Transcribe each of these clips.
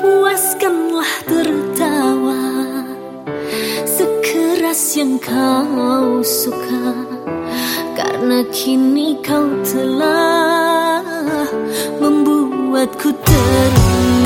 Puaskanlah tertawa Sekeras yang kau suka Karena kini kau telah membuatku terang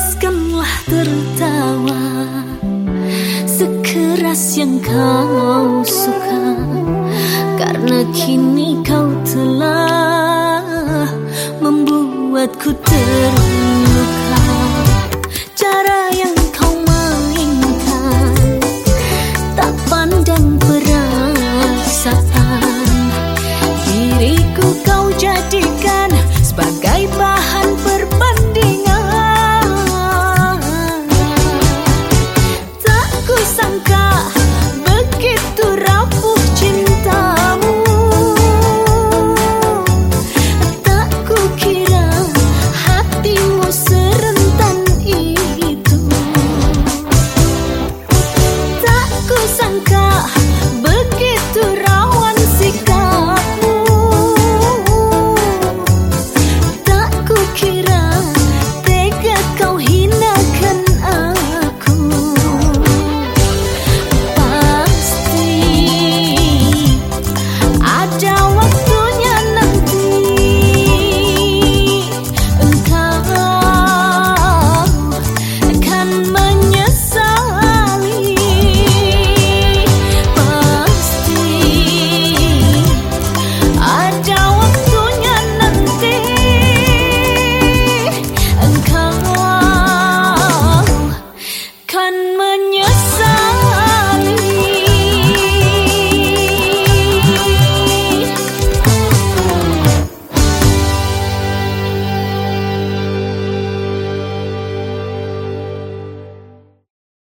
Lepaskanlah tertawa Sekeras yang kau suka. angka